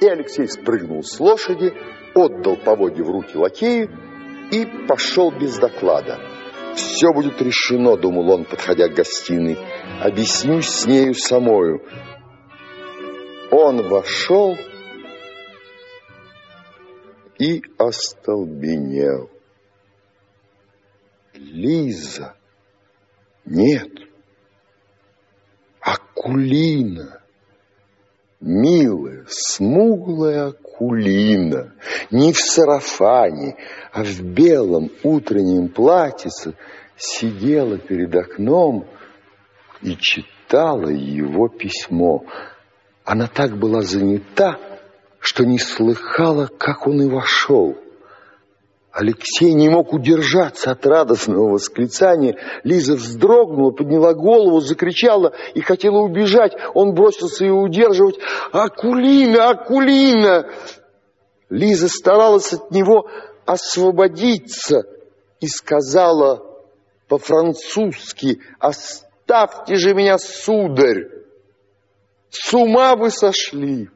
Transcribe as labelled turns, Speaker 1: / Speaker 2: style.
Speaker 1: И Алексей спрыгнул с лошади, отдал поводье в руки лакею и пошел без доклада. «Все будет решено», — думал он, подходя к гостиной. «Объяснюсь с нею самою». Он вошел и остолбенел. Лиза. Нет. Акулина. Милая, смуглая Акулина. Не в сарафане, а в белом утреннем платьице сидела перед окном и читала его письмо. Она так была занята, что не слыхала, как он и вошел. Алексей не мог удержаться от радостного восклицания. Лиза вздрогнула, подняла голову, закричала и хотела убежать. Он бросился ее удерживать. «Акулина! Акулина!» Лиза старалась от него освободиться и сказала по-французски «Оставьте же меня, сударь! С ума вы сошли!»